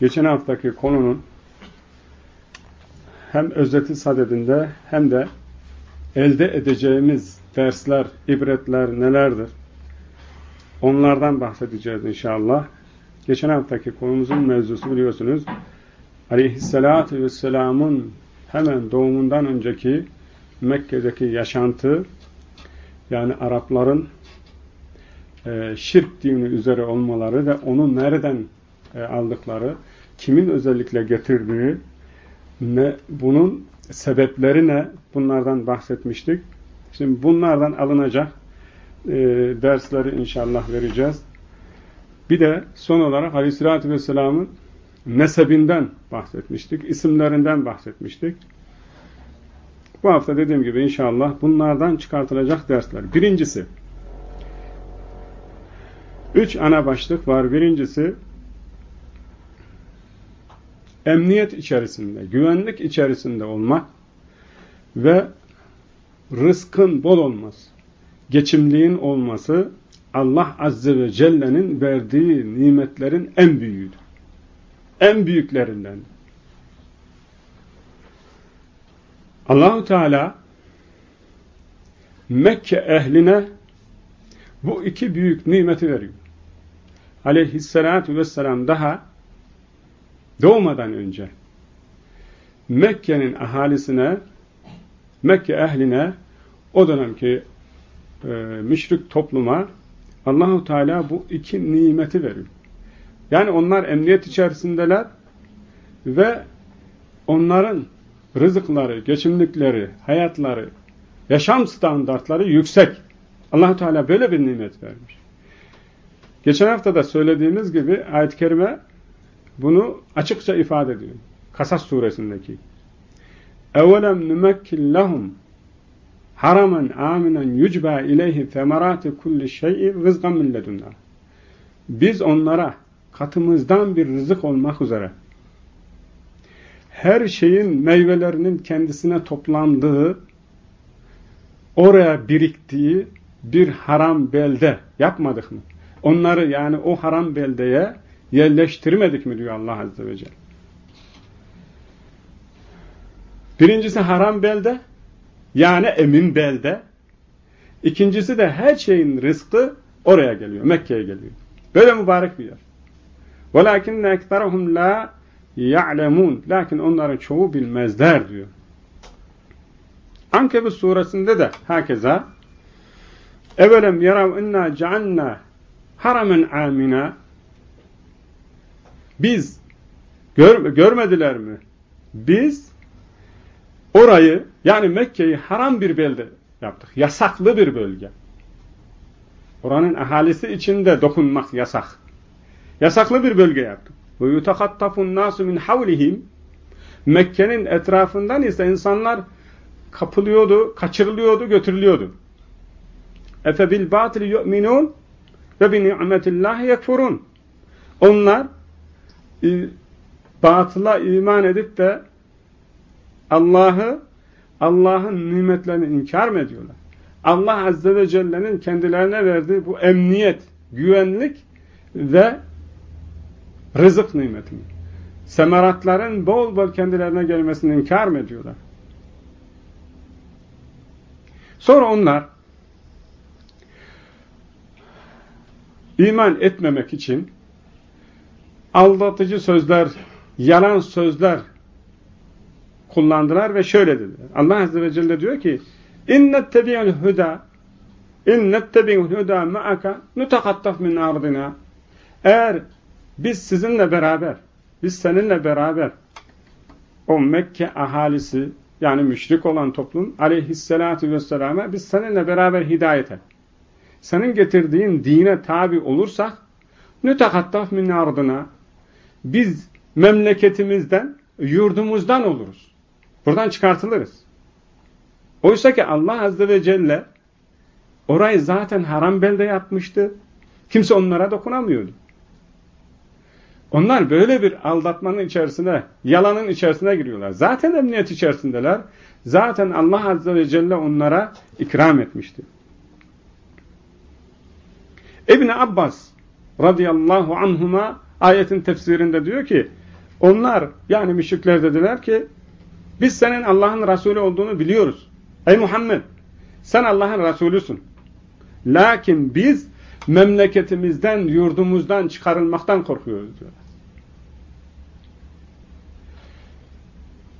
geçen haftaki konunun hem özeti sadedinde hem de elde edeceğimiz dersler, ibretler nelerdir? Onlardan bahsedeceğiz inşallah. Geçen haftaki konumuzun mevzusu biliyorsunuz. Aleyhisselatü Vesselam'ın hemen doğumundan önceki Mekke'deki yaşantı yani Arapların şirk dini üzere olmaları ve onu nereden e, aldıkları, kimin özellikle getirdiği, ne, bunun sebepleri ne bunlardan bahsetmiştik. Şimdi bunlardan alınacak e, dersleri inşallah vereceğiz. Bir de son olarak Aleyhisselatü Vesselam'ın nesebinden bahsetmiştik, isimlerinden bahsetmiştik. Bu hafta dediğim gibi inşallah bunlardan çıkartılacak dersler. Birincisi, üç ana başlık var. Birincisi, emniyet içerisinde, güvenlik içerisinde olmak ve rızkın bol olması, geçimliğin olması Allah Azze ve Celle'nin verdiği nimetlerin en büyüğüdür. En büyüklerinden. Allahu Teala Mekke ehline bu iki büyük nimeti veriyor. Aleyhisselatü vesselam daha doğmadan önce Mekke'nin ahalisine Mekke ehline o dönemki e, müşrik topluma Allahu Teala bu iki nimeti veriyor. Yani onlar emniyet içerisindeler ve onların rızıkları, geçimlikleri, hayatları, yaşam standartları yüksek. Allahu Teala böyle bir nimet vermiş. Geçen hafta da söylediğimiz gibi ayet-i kerime bunu açıkça ifade ediyor. Kasas suresindeki. اَوَلَمْ نُمَكِّنْ لَهُمْ haramen aminen yucba ileyhi femerati kulli şey'i rızgan min ledunna. Biz onlara katımızdan bir rızık olmak üzere her şeyin meyvelerinin kendisine toplandığı oraya biriktiği bir haram belde yapmadık mı? Onları yani o haram beldeye yerleştirmedik mi diyor Allah Azze ve Celle. Birincisi haram belde, yani emin belde. İkincisi de her şeyin rızkı oraya geliyor, Mekke'ye geliyor. Böyle mübarek bir yer. وَلَاكِنَّ اَكْتَرَهُمْ لَا يَعْلَمُونَ Lakin onların çoğu bilmezler diyor. Ankebut suresinde de hakeza اَوَلَمْ يَرَوْ اِنَّا جَعَلْنَا haramen amina biz gör, görmediler mi? Biz orayı yani Mekke'yi haram bir belde yaptık. Yasaklı bir bölge. Oranın ahalisi içinde dokunmak yasak. Yasaklı bir bölge yaptık. Ve yutakattafun nasu min havlihim Mekke'nin etrafından ise insanlar kapılıyordu, kaçırılıyordu, götürülüyordu. Efe bil batil yu'minun ve bi ni'metillahi yekfurun. Onlar batıla iman edip de Allah'ı Allah'ın nimetlerini inkar mı ediyorlar? Allah Azze ve Celle'nin kendilerine verdiği bu emniyet, güvenlik ve rızık nimetini, semeratların bol bol kendilerine gelmesini inkar mı ediyorlar? Sonra onlar iman etmemek için aldatıcı sözler, yalan sözler kullandılar ve şöyle dediler. Allah Azze ve Celle diyor ki اِنَّتَّبِعُ الْهُدَى اِنَّتَّبِعُ الْهُدَى مَعَكَ نُتَقَطَّفْ مِنْ ardina. Eğer biz sizinle beraber, biz seninle beraber o Mekke ahalisi yani müşrik olan toplum aleyhissalatu vesselama biz seninle beraber hidayete senin getirdiğin dine tabi olursak nütekattaf min ardına biz memleketimizden, yurdumuzdan oluruz. Buradan çıkartılırız. Oysa ki Allah Azze ve Celle orayı zaten haram belde yapmıştı. Kimse onlara dokunamıyordu. Onlar böyle bir aldatmanın içerisine, yalanın içerisine giriyorlar. Zaten emniyet içerisindeler. Zaten Allah Azze ve Celle onlara ikram etmişti. İbni Abbas radıyallahu anhuma ayetin tefsirinde diyor ki Onlar yani müşrikler dediler ki biz senin Allah'ın Resulü olduğunu biliyoruz. Ey Muhammed sen Allah'ın Resulüsün. Lakin biz memleketimizden, yurdumuzdan çıkarılmaktan korkuyoruz diyor.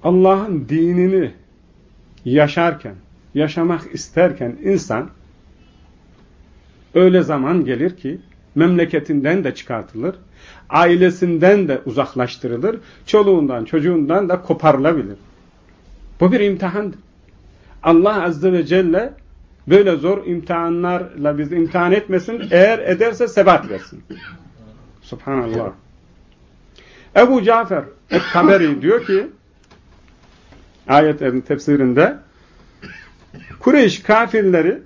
Allah'ın dinini yaşarken, yaşamak isterken insan öyle zaman gelir ki memleketinden de çıkartılır, ailesinden de uzaklaştırılır, çoluğundan, çocuğundan da koparılabilir. Bu bir imtihandır. Allah Azze ve Celle böyle zor imtihanlarla bizi imtihan etmesin, eğer ederse sebat versin. Subhanallah. Ebu Cafer et-Taberi diyor ki, ayetlerin tefsirinde, Kureyş kafirleri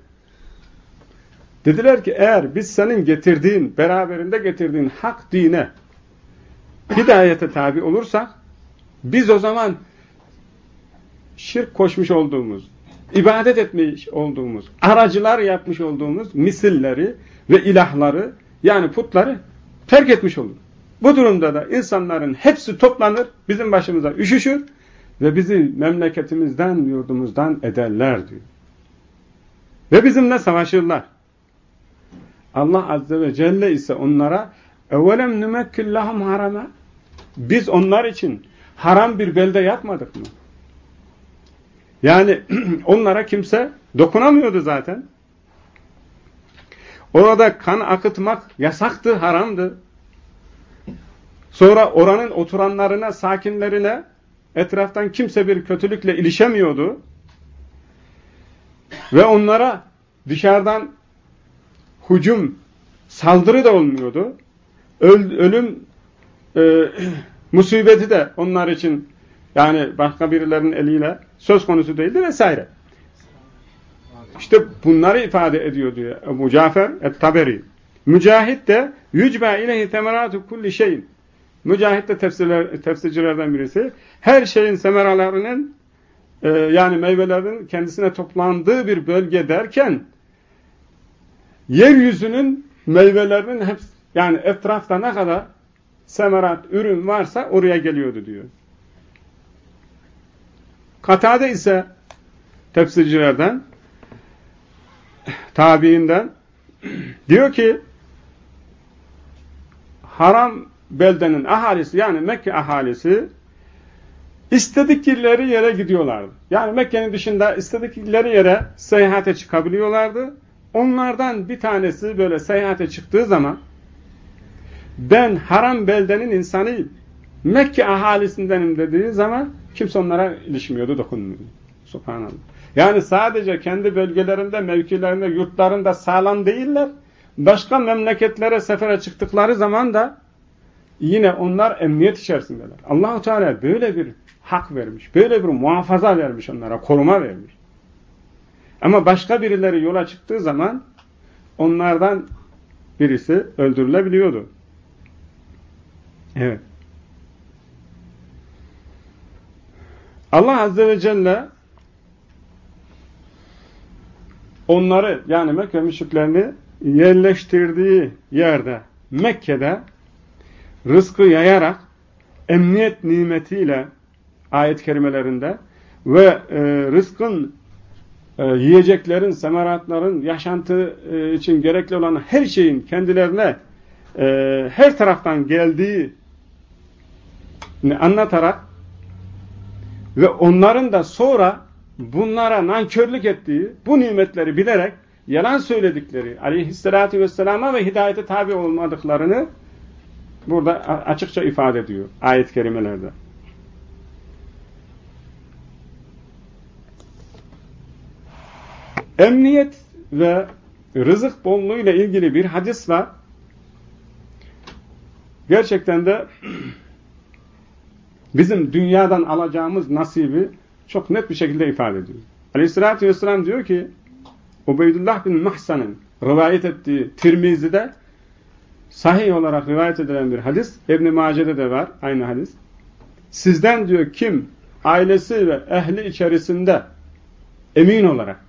dediler ki eğer biz senin getirdiğin, beraberinde getirdiğin hak dine hidayete tabi olursak biz o zaman şirk koşmuş olduğumuz, ibadet etmiş olduğumuz, aracılar yapmış olduğumuz misilleri ve ilahları yani putları terk etmiş olur. Bu durumda da insanların hepsi toplanır, bizim başımıza üşüşür ve bizi memleketimizden, yurdumuzdan ederler diyor. Ve bizimle savaşırlar. Allah Azze ve Celle ise onlara evvelem nümekküllahum harama biz onlar için haram bir belde yapmadık mı? Yani onlara kimse dokunamıyordu zaten. Orada kan akıtmak yasaktı, haramdı. Sonra oranın oturanlarına, sakinlerine etraftan kimse bir kötülükle ilişemiyordu. Ve onlara dışarıdan hücum, saldırı da olmuyordu. Öl, ölüm e, musibeti de onlar için yani başka birilerinin eliyle söz konusu değildi vesaire. İşte bunları ifade ediyor diyor Ebu Cafer et-Taberi. Mücahit de yücba ileyhi temeratu kulli şeyin. Mücahit de tefsirler, tefsircilerden birisi. Her şeyin semeralarının e, yani meyvelerinin kendisine toplandığı bir bölge derken yeryüzünün meyvelerinin hepsi yani etrafta ne kadar semerat, ürün varsa oraya geliyordu diyor. Katade ise tefsircilerden tabiinden diyor ki haram beldenin ahalisi yani Mekke ahalisi istedikleri yere gidiyorlardı. Yani Mekke'nin dışında istedikleri yere seyahate çıkabiliyorlardı. Onlardan bir tanesi böyle seyahate çıktığı zaman ben haram beldenin insanıyım. Mekke ahalisindenim dediği zaman kimse onlara ilişmiyordu, dokunmuyordu. Subhanallah. Yani sadece kendi bölgelerinde, mevkilerinde, yurtlarında sağlam değiller. Başka memleketlere sefere çıktıkları zaman da yine onlar emniyet içerisindeler. Allahu Teala böyle bir hak vermiş, böyle bir muhafaza vermiş onlara, koruma vermiş. Ama başka birileri yola çıktığı zaman onlardan birisi öldürülebiliyordu. Evet. Allah Azze ve Celle onları yani Mekke müşriklerini yerleştirdiği yerde Mekke'de rızkı yayarak emniyet nimetiyle ayet kerimelerinde ve e, rızkın e, yiyeceklerin, semeratların, yaşantı e, için gerekli olan her şeyin kendilerine e, her taraftan geldiği anlatarak ve onların da sonra bunlara nankörlük ettiği, bu nimetleri bilerek yalan söyledikleri aleyhissalatü vesselama ve hidayete tabi olmadıklarını burada açıkça ifade ediyor ayet-i kerimelerde. Emniyet ve rızık bolluğu ile ilgili bir hadis var. Gerçekten de bizim dünyadan alacağımız nasibi çok net bir şekilde ifade ediyor. Aleyhissalatü vesselam diyor ki Ubeydullah bin Mahsan'ın rivayet ettiği Tirmizi'de sahih olarak rivayet edilen bir hadis. İbn-i Mace'de de var aynı hadis. Sizden diyor kim ailesi ve ehli içerisinde emin olarak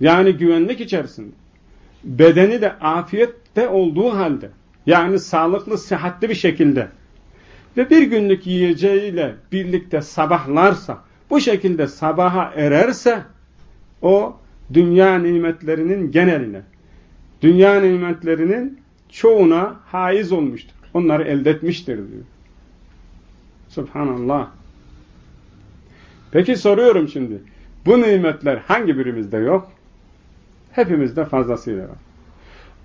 yani güvenlik içerisinde bedeni de afiyette olduğu halde yani sağlıklı, sıhhatli bir şekilde ve bir günlük yiyeceğiyle birlikte sabahlarsa, bu şekilde sabaha ererse, o dünya nimetlerinin geneline, dünya nimetlerinin çoğuna haiz olmuştur. Onları elde etmiştir diyor. Subhanallah. Peki soruyorum şimdi. Bu nimetler hangi birimizde yok? Hepimizde fazlasıyla var.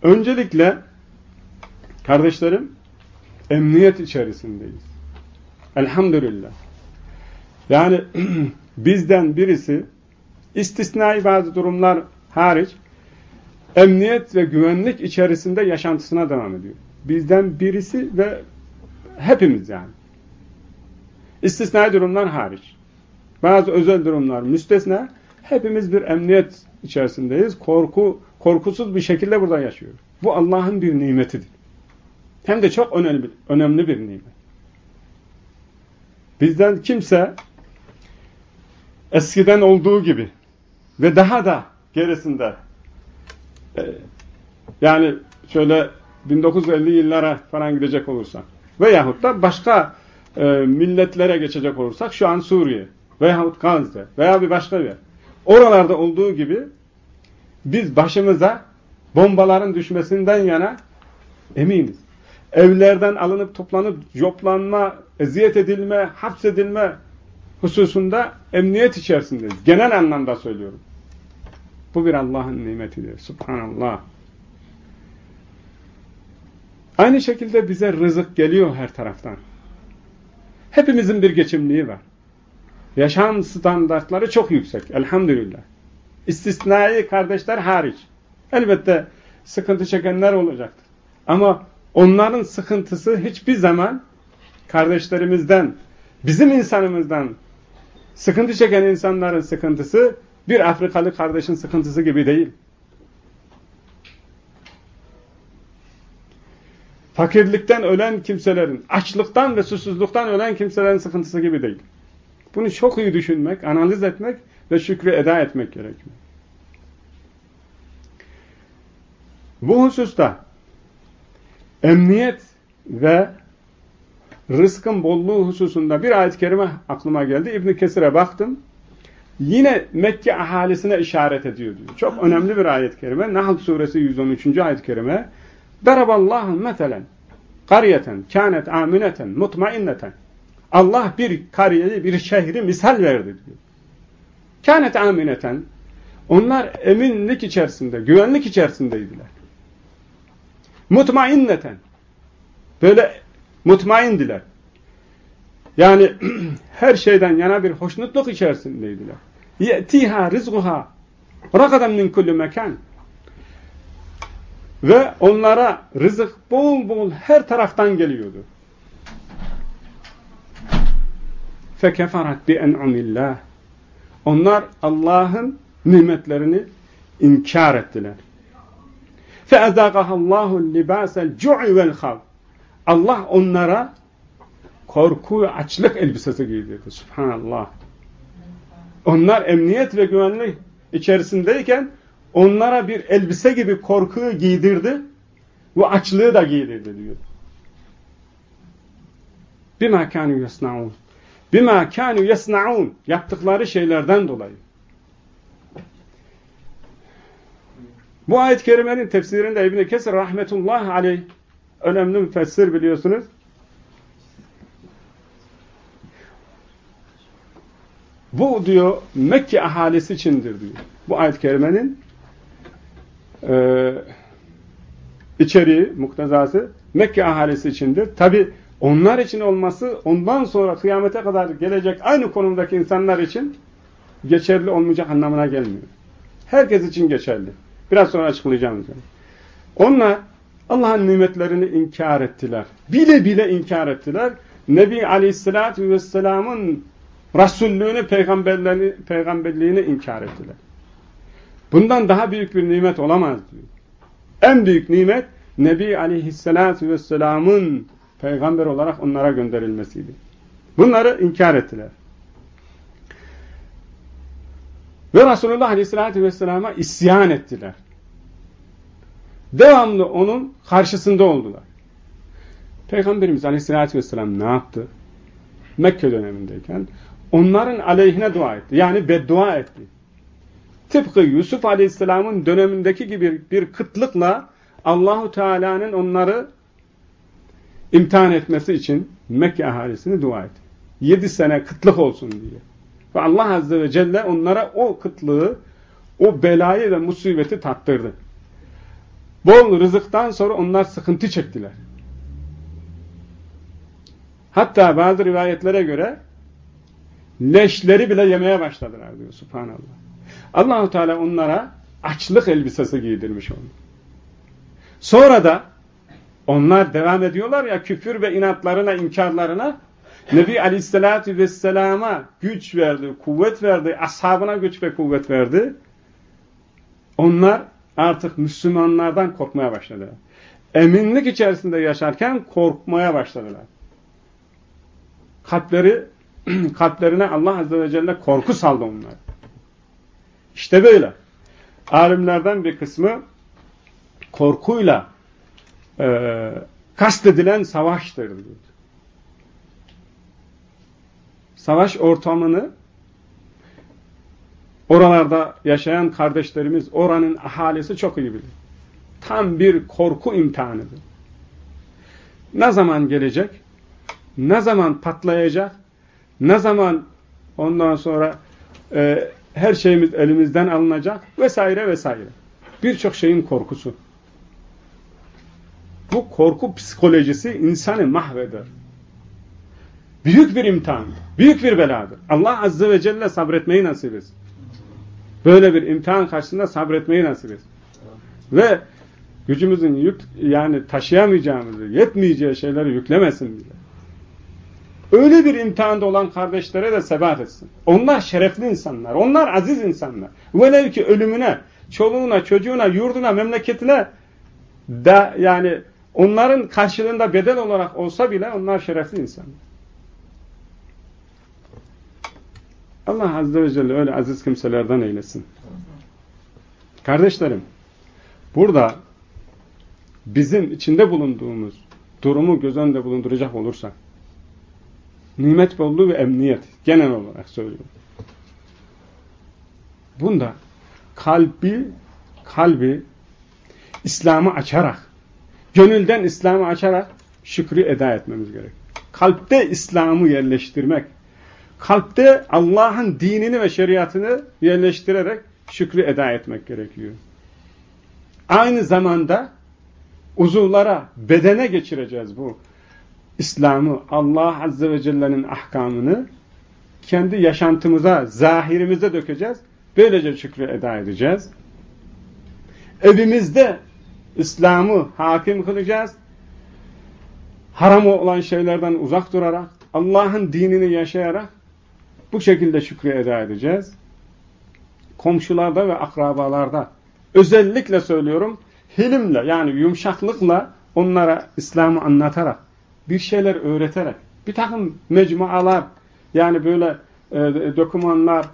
Öncelikle kardeşlerim emniyet içerisindeyiz. Elhamdülillah. Yani bizden birisi istisnai bazı durumlar hariç emniyet ve güvenlik içerisinde yaşantısına devam ediyor. Bizden birisi ve hepimiz yani. İstisnai durumlar hariç. Bazı özel durumlar müstesna. Hepimiz bir emniyet içerisindeyiz. Korku, korkusuz bir şekilde burada yaşıyoruz. Bu Allah'ın bir nimetidir. Hem de çok önemli, önemli bir nimet. Bizden kimse eskiden olduğu gibi ve daha da gerisinde e, yani şöyle 1950 yıllara falan gidecek olursak veyahut da başka e, milletlere geçecek olursak şu an Suriye veyahut Gazze veya bir başka bir yer. Oralarda olduğu gibi biz başımıza bombaların düşmesinden yana eminiz. Evlerden alınıp toplanıp yoplanma, eziyet edilme, hapsedilme hususunda emniyet içerisindeyiz. Genel anlamda söylüyorum. Bu bir Allah'ın nimetidir. Subhanallah. Aynı şekilde bize rızık geliyor her taraftan. Hepimizin bir geçimliği var. Yaşam standartları çok yüksek. Elhamdülillah. İstisnai kardeşler hariç. Elbette sıkıntı çekenler olacaktır. Ama onların sıkıntısı hiçbir zaman kardeşlerimizden, bizim insanımızdan sıkıntı çeken insanların sıkıntısı bir Afrikalı kardeşin sıkıntısı gibi değil. Fakirlikten ölen kimselerin, açlıktan ve susuzluktan ölen kimselerin sıkıntısı gibi değil. Bunu çok iyi düşünmek, analiz etmek ve şükrü eda etmek gerekiyor. Bu hususta emniyet ve rızkın bolluğu hususunda bir ayet-i kerime aklıma geldi. İbn Kesir'e baktım. Yine Mekke ahalisine işaret ediyor diyor. Çok önemli bir ayet-i kerime. Nahl suresi 113. ayet-i kerime. Daraballahu meselen kariyeten kânet amineten mutmainneten Allah bir kariyeyi, bir şehri misal verdi diyor. Kânet amineten onlar eminlik içerisinde, güvenlik içerisindeydiler. Mutmainneten böyle mutmaindiler. Yani her şeyden yana bir hoşnutluk içerisindeydiler. Ye'tiha rizquha ragadan min kulli mekan. Ve onlara rızık bol bol her taraftan geliyordu. fekeferat bi en'umillah. Onlar Allah'ın nimetlerini inkar ettiler. Feezaqahallahu libasel cu'i vel hav. Allah onlara korku ve açlık elbisesi giydirdi. Subhanallah. Onlar emniyet ve güvenlik içerisindeyken onlara bir elbise gibi korkuyu giydirdi ve açlığı da giydirdi diyor. Bima kanu yasnaun. Bima kanu yasnaun. Yaptıkları şeylerden dolayı. Bu ayet-i kerimenin tefsirinde İbn Kesir rahmetullah aleyh önemli müfessir biliyorsunuz. Bu diyor Mekke ahalisi içindir diyor. Bu ayet-i kerimenin e, içeriği, muktezası Mekke ahalisi içindir. Tabi onlar için olması ondan sonra kıyamete kadar gelecek aynı konumdaki insanlar için geçerli olmayacak anlamına gelmiyor. Herkes için geçerli. Biraz sonra açıklayacağım. Onlar Allah'ın nimetlerini inkar ettiler. Bile bile inkar ettiler. Nebi Aleyhisselatü Vesselam'ın Resullüğünü, peygamberliğini, peygamberliğini inkar ettiler. Bundan daha büyük bir nimet olamaz diyor. En büyük nimet Nebi Aleyhisselatü Vesselam'ın peygamber olarak onlara gönderilmesiydi. Bunları inkar ettiler. Ve Resulullah Aleyhisselatü Vesselam'a isyan ettiler. Devamlı onun karşısında oldular. Peygamberimiz Aleyhisselatü Vesselam ne yaptı? Mekke dönemindeyken onların aleyhine dua etti. Yani beddua etti. Tıpkı Yusuf Aleyhisselam'ın dönemindeki gibi bir kıtlıkla Allahu Teala'nın onları imtihan etmesi için Mekke ahalisini dua etti. Yedi sene kıtlık olsun diye. Ve Allah Azze ve Celle onlara o kıtlığı, o belayı ve musibeti tattırdı. Bol rızıktan sonra onlar sıkıntı çektiler. Hatta bazı rivayetlere göre leşleri bile yemeye başladılar diyor subhanallah. Allahu Teala onlara açlık elbisesi giydirmiş onu. Sonra da onlar devam ediyorlar ya küfür ve inatlarına, inkarlarına Nebi Aleyhisselatü Vesselam'a güç verdi, kuvvet verdi, ashabına güç ve kuvvet verdi. Onlar artık Müslümanlardan korkmaya başladılar. Eminlik içerisinde yaşarken korkmaya başladılar. Kalpleri, kalplerine Allah Azze ve Celle korku saldı onlar. İşte böyle. Alimlerden bir kısmı korkuyla e, kastedilen savaştır diyor. Savaş ortamını oralarda yaşayan kardeşlerimiz, oranın ahalisi çok iyi bilir. Tam bir korku imtihanıdır. Ne zaman gelecek? Ne zaman patlayacak? Ne zaman ondan sonra e, her şeyimiz elimizden alınacak? Vesaire vesaire. Birçok şeyin korkusu. Bu korku psikolojisi insanı mahveder. Büyük bir imtihan, büyük bir beladır. Allah Azze ve Celle sabretmeyi nasip etsin. Böyle bir imtihan karşısında sabretmeyi nasip etsin. Ve gücümüzün yük, yani taşıyamayacağımızı, yetmeyeceği şeyleri yüklemesin bize. Öyle bir imtihanda olan kardeşlere de sebat etsin. Onlar şerefli insanlar, onlar aziz insanlar. Velev ki ölümüne, çoluğuna, çocuğuna, yurduna, memleketine da yani onların karşılığında bedel olarak olsa bile onlar şerefli insanlar. Allah Azze ve Celle öyle aziz kimselerden eylesin. Kardeşlerim, burada bizim içinde bulunduğumuz durumu göz önünde bulunduracak olursak, nimet bolluğu ve emniyet, genel olarak söylüyorum. Bunda kalbi, kalbi İslam'ı açarak, gönülden İslam'ı açarak şükrü eda etmemiz gerek. Kalpte İslam'ı yerleştirmek, kalpte Allah'ın dinini ve şeriatını yerleştirerek şükrü eda etmek gerekiyor. Aynı zamanda uzuvlara, bedene geçireceğiz bu. İslam'ı, Allah Azze ve Celle'nin ahkamını kendi yaşantımıza, zahirimize dökeceğiz. Böylece şükrü eda edeceğiz. Evimizde İslam'ı hakim kılacağız. Haram olan şeylerden uzak durarak, Allah'ın dinini yaşayarak bu şekilde şükrü eda edeceğiz. Komşularda ve akrabalarda özellikle söylüyorum hilimle yani yumuşaklıkla onlara İslam'ı anlatarak bir şeyler öğreterek bir takım mecmualar yani böyle e, dokümanlar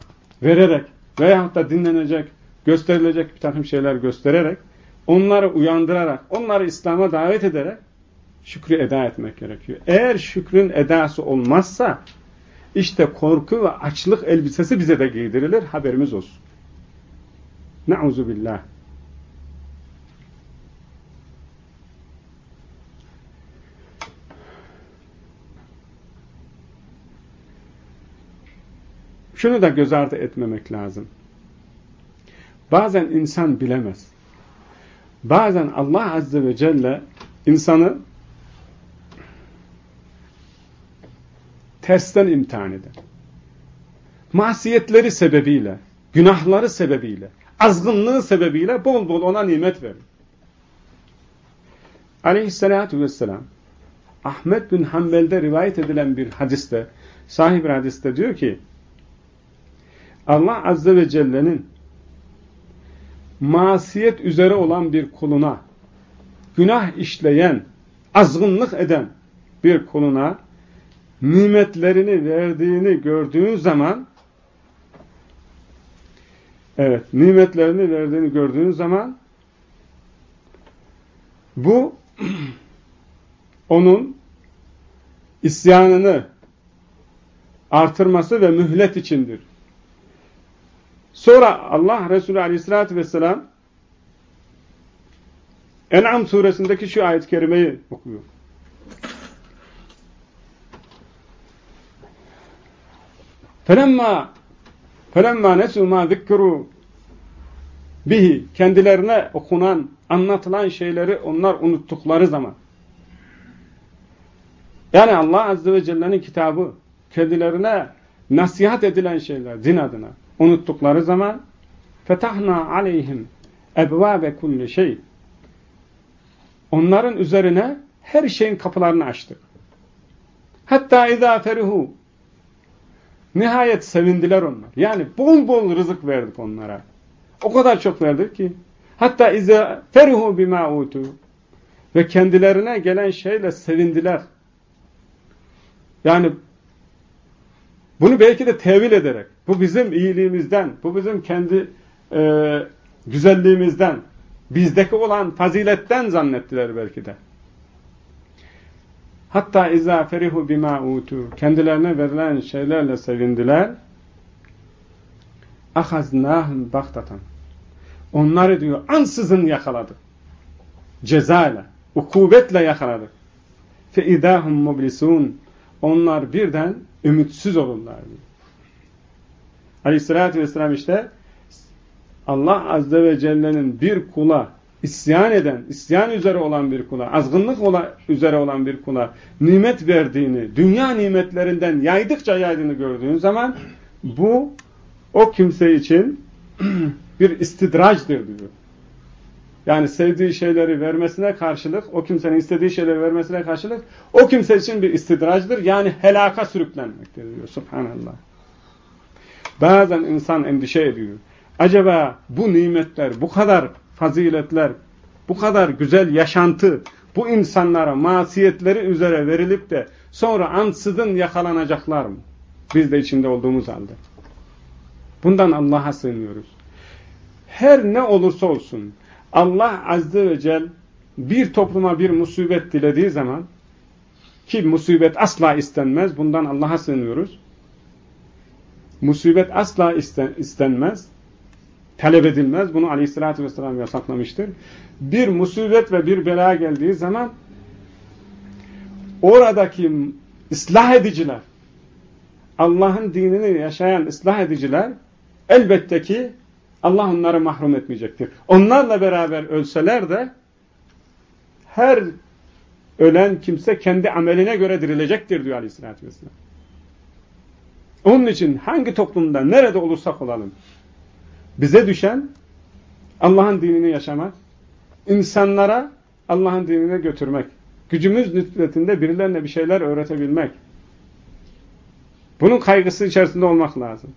vererek veyahut da dinlenecek, gösterilecek bir takım şeyler göstererek onları uyandırarak, onları İslam'a davet ederek şükrü eda etmek gerekiyor. Eğer şükrün edası olmazsa işte korku ve açlık elbisesi bize de giydirilir. Haberimiz olsun. Nauzu billah. Şunu da göz ardı etmemek lazım. Bazen insan bilemez. Bazen Allah Azze ve Celle insanı tersten imtihan eder. Masiyetleri sebebiyle, günahları sebebiyle, azgınlığı sebebiyle bol bol ona nimet verir. Aleyhissalatu vesselam Ahmet bin Hanbel'de rivayet edilen bir hadiste, sahip bir hadiste diyor ki Allah Azze ve Celle'nin masiyet üzere olan bir kuluna, günah işleyen, azgınlık eden bir kuluna nimetlerini verdiğini gördüğün zaman evet, nimetlerini verdiğini gördüğün zaman bu onun isyanını artırması ve mühlet içindir. Sonra Allah Resulü Aleyhisselatü Vesselam En'am suresindeki şu ayet-i kerimeyi okuyor. Felemma felemma nesu ma zikru bihi. Kendilerine okunan, anlatılan şeyleri onlar unuttukları zaman. Yani Allah Azze ve Celle'nin kitabı kendilerine nasihat edilen şeyler din adına unuttukları zaman fetahna aleyhim ebvabe kulli şey onların üzerine her şeyin kapılarını açtık. Hatta izâ ferihu nihayet sevindiler onlar. Yani bol bol rızık verdik onlara. O kadar çok verdik ki hatta izâ ferihu bimâ utu ve kendilerine gelen şeyle sevindiler. Yani bunu belki de tevil ederek, bu bizim iyiliğimizden, bu bizim kendi e, güzelliğimizden, bizdeki olan faziletten zannettiler belki de. Hatta izâ ferihu bimâ utu kendilerine verilen şeylerle sevindiler. Ahaznâhum baktatan. Onları diyor ansızın yakaladık. Cezayla, ukubetle yakaladık. Fe idâhum mublisûn. Onlar birden ümitsiz olurlar. Aleyhissalatü vesselam işte Allah Azze ve Celle'nin bir kula isyan eden, isyan üzere olan bir kula, azgınlık ola, üzere olan bir kula nimet verdiğini, dünya nimetlerinden yaydıkça yaydığını gördüğün zaman bu o kimse için bir istidraçtır diyor. Yani sevdiği şeyleri vermesine karşılık, o kimsenin istediği şeyleri vermesine karşılık, o kimse için bir istidraçtır. Yani helaka sürüklenmektir diyor. Subhanallah. Bazen insan endişe ediyor. Acaba bu nimetler, bu kadar faziletler, bu kadar güzel yaşantı, bu insanlara masiyetleri üzere verilip de sonra ansızın yakalanacaklar mı? Biz de içinde olduğumuz halde. Bundan Allah'a sığınıyoruz. Her ne olursa olsun, Allah Azze ve Celle bir topluma bir musibet dilediği zaman ki musibet asla istenmez. Bundan Allah'a sığınıyoruz. Musibet asla isten, istenmez. Talep edilmez. Bunu aleyhissalatü vesselam yasaklamıştır. Bir musibet ve bir bela geldiği zaman oradaki ıslah ediciler Allah'ın dinini yaşayan ıslah ediciler elbette ki Allah onları mahrum etmeyecektir. Onlarla beraber ölseler de her ölen kimse kendi ameline göre dirilecektir diyor Aleyhisselatü Vesselam. Onun için hangi toplumda, nerede olursak olalım, bize düşen Allah'ın dinini yaşamak, insanlara Allah'ın dinine götürmek, gücümüz nispetinde birilerine bir şeyler öğretebilmek. Bunun kaygısı içerisinde olmak lazım.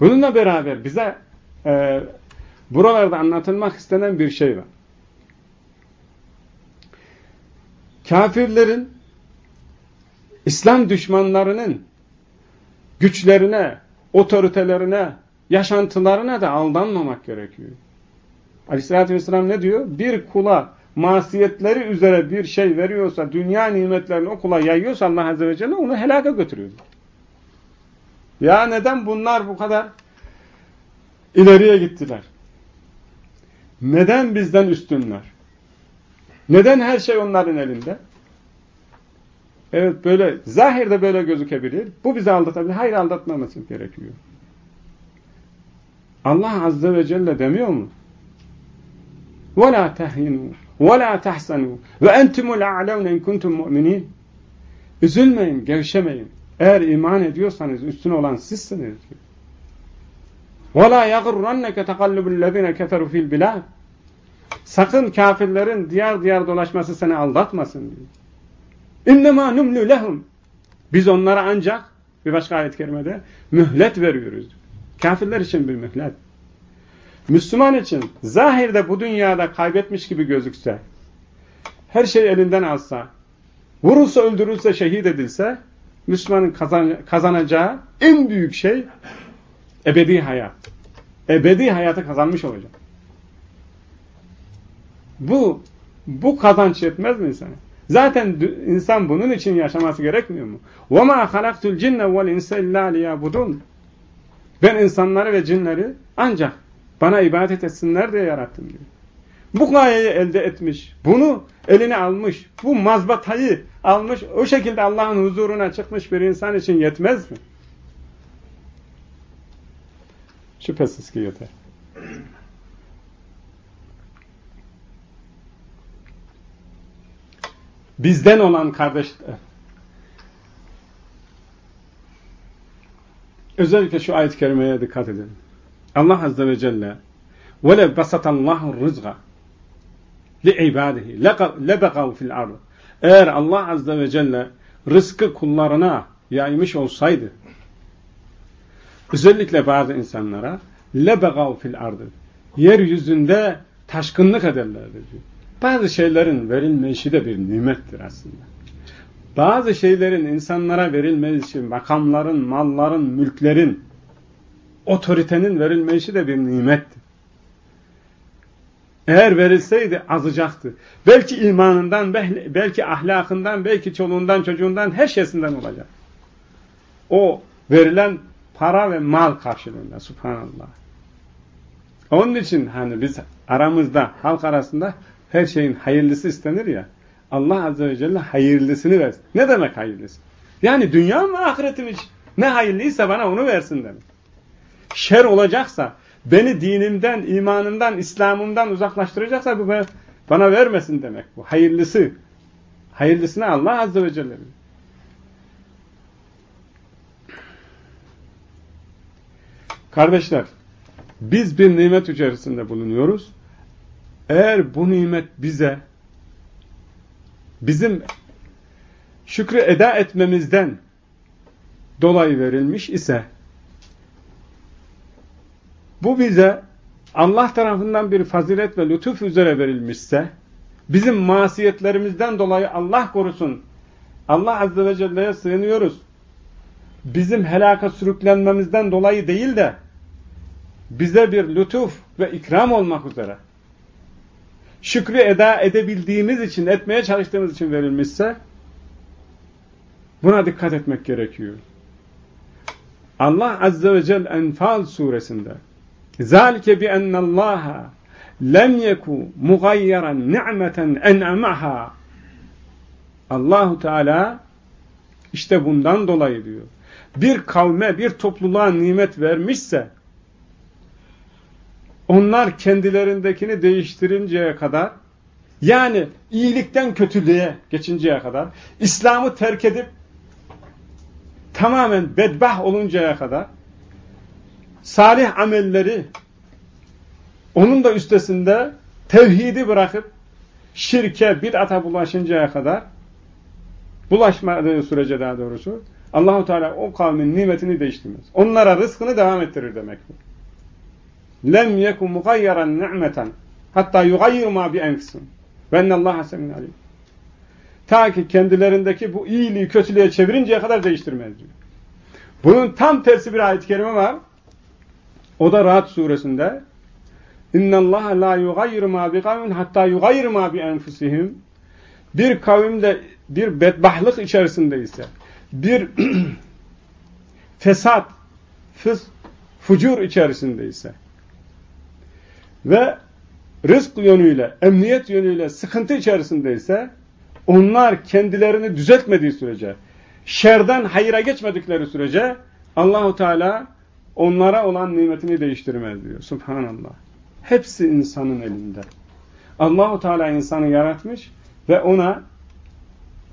Bununla beraber bize e, buralarda anlatılmak istenen bir şey var. Kafirlerin, İslam düşmanlarının güçlerine, otoritelerine, yaşantılarına da aldanmamak gerekiyor. Aleyhissalatü vesselam ne diyor? Bir kula masiyetleri üzere bir şey veriyorsa, dünya nimetlerini o kula yayıyorsa Allah Azze ve Celle onu helaka götürüyor. Ya neden bunlar bu kadar ileriye gittiler? Neden bizden üstünler? Neden her şey onların elinde? Evet böyle, zahirde böyle gözükebilir. Bu bizi aldatabilir. Hayır aldatmaması gerekiyor. Allah Azze ve Celle demiyor mu? وَلَا تَهِنُوا وَلَا تَحْسَنُوا وَاَنْتُمُ الْاَعْلَوْنَ اِنْ كُنْتُمْ مُؤْمِنِينَ Üzülmeyin, gevşemeyin. Eğer iman ediyorsanız üstün olan sizsiniz. وَلَا يَغُرَّنَّكَ تَقَلُّبُ الَّذِينَ كَفَرُوا فِي الْبِلَادِ Sakın kafirlerin diğer diğer dolaşması seni aldatmasın diyor. اِنَّمَا نُمْلُ لَهُمْ Biz onlara ancak bir başka ayet-i kerimede mühlet veriyoruz. Kafirler için bir mühlet. Müslüman için zahirde bu dünyada kaybetmiş gibi gözükse, her şey elinden alsa, vurulsa öldürülse şehit edilse, Müslümanın kazan kazanacağı en büyük şey ebedi hayat. Ebedi hayatı kazanmış olacak. Bu Bu kazanç yetmez mi insana? Zaten insan bunun için yaşaması gerekmiyor mu? وَمَا خَلَقْتُ الْجِنَّ وَالْاِنْسَ اِلَّا لِيَابُدُونَ Ben insanları ve cinleri ancak bana ibadet etsinler diye yarattım diyor. Bu gayeyi elde etmiş, bunu eline almış, bu mazbatayı almış, o şekilde Allah'ın huzuruna çıkmış bir insan için yetmez mi? Şüphesiz ki yeter. Bizden olan kardeşler, özellikle şu ayet-i kerimeye dikkat edin. Allah Azze ve Celle وَلَوْ بَسَطَ اللّٰهُ الرِّزْغَ لِعِبَادِهِ لَبَغَوْ fil الْأَرْضِ eğer Allah Azze ve Celle rızkı kullarına yaymış olsaydı, özellikle bazı insanlara lebegav fil ardı. Yeryüzünde taşkınlık ederlerdi diyor. Bazı şeylerin verilmesi de bir nimettir aslında. Bazı şeylerin insanlara verilmesi, makamların, malların, mülklerin, otoritenin verilmesi de bir nimettir. Eğer verilseydi azacaktı. Belki imanından, belki ahlakından, belki çoluğundan, çocuğundan, her şeysinden olacak. O verilen para ve mal karşılığında. Subhanallah. Onun için hani biz aramızda, halk arasında her şeyin hayırlısı istenir ya. Allah Azze ve Celle hayırlısını versin. Ne demek hayırlısı? Yani dünya mı ahiretim için? Ne hayırlıysa bana onu versin demek. Şer olacaksa, beni dinimden, imanımdan, İslam'ımdan uzaklaştıracaksa bu bana vermesin demek bu. Hayırlısı. Hayırlısını Allah Azze ve Celle Kardeşler, biz bir nimet içerisinde bulunuyoruz. Eğer bu nimet bize bizim şükrü eda etmemizden dolayı verilmiş ise bu bize Allah tarafından bir fazilet ve lütuf üzere verilmişse bizim masiyetlerimizden dolayı Allah korusun Allah Azze ve Celle'ye sığınıyoruz. Bizim helaka sürüklenmemizden dolayı değil de bize bir lütuf ve ikram olmak üzere şükrü eda edebildiğimiz için, etmeye çalıştığımız için verilmişse buna dikkat etmek gerekiyor. Allah Azze ve Celle Enfal suresinde Zalike bi ennallaha lem yeku mugayyaran ni'meten en'amaha. Allahu Teala işte bundan dolayı diyor. Bir kavme, bir topluluğa nimet vermişse onlar kendilerindekini değiştirinceye kadar yani iyilikten kötülüğe geçinceye kadar İslam'ı terk edip tamamen bedbah oluncaya kadar salih amelleri onun da üstesinde tevhidi bırakıp şirke, bid'ata bulaşıncaya kadar bulaşmadığı sürece daha doğrusu Allahu Teala o kavmin nimetini değiştirmez. Onlara rızkını devam ettirir demek bu lem yekun mugayyaran ni'meten hatta yugayyiru ma bi enfisin ve ennallaha semin alim. Ta ki kendilerindeki bu iyiliği kötülüğe çevirinceye kadar değiştirmez diyor. Bunun tam tersi bir ayet-i kerime var. O da Rahat suresinde Allah la yugayyiru ma bi kavmin hatta ma bi enfusihim. Bir kavimde bir bedbahlık içerisindeyse, bir fesat, fıs, fucur içerisindeyse, ve rızk yönüyle, emniyet yönüyle sıkıntı içerisindeyse onlar kendilerini düzeltmediği sürece, şerden hayıra geçmedikleri sürece Allahu Teala onlara olan nimetini değiştirmez diyor. Subhanallah. Hepsi insanın elinde. Allahu Teala insanı yaratmış ve ona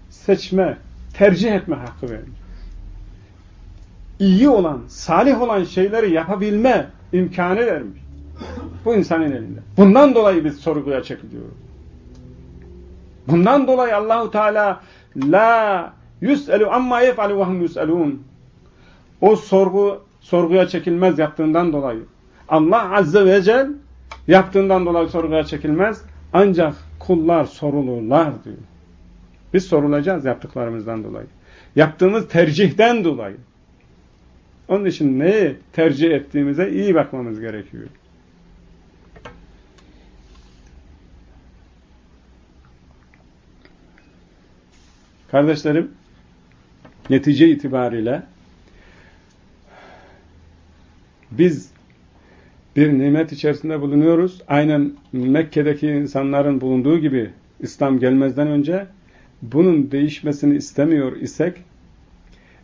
seçme, tercih etme hakkı vermiş. İyi olan, salih olan şeyleri yapabilme imkanı vermiş. Bu insanın elinde. Bundan dolayı biz sorguya çekiliyoruz. Bundan dolayı Allahu Teala la yus'elu amma yef'alu ve hum yus'elun. O sorgu sorguya çekilmez yaptığından dolayı. Allah Azze ve Celle yaptığından dolayı sorguya çekilmez. Ancak kullar sorulurlar diyor. Biz sorulacağız yaptıklarımızdan dolayı. Yaptığımız tercihten dolayı. Onun için neyi tercih ettiğimize iyi bakmamız gerekiyor. Kardeşlerim, netice itibariyle biz bir nimet içerisinde bulunuyoruz. Aynen Mekke'deki insanların bulunduğu gibi İslam gelmezden önce bunun değişmesini istemiyor isek,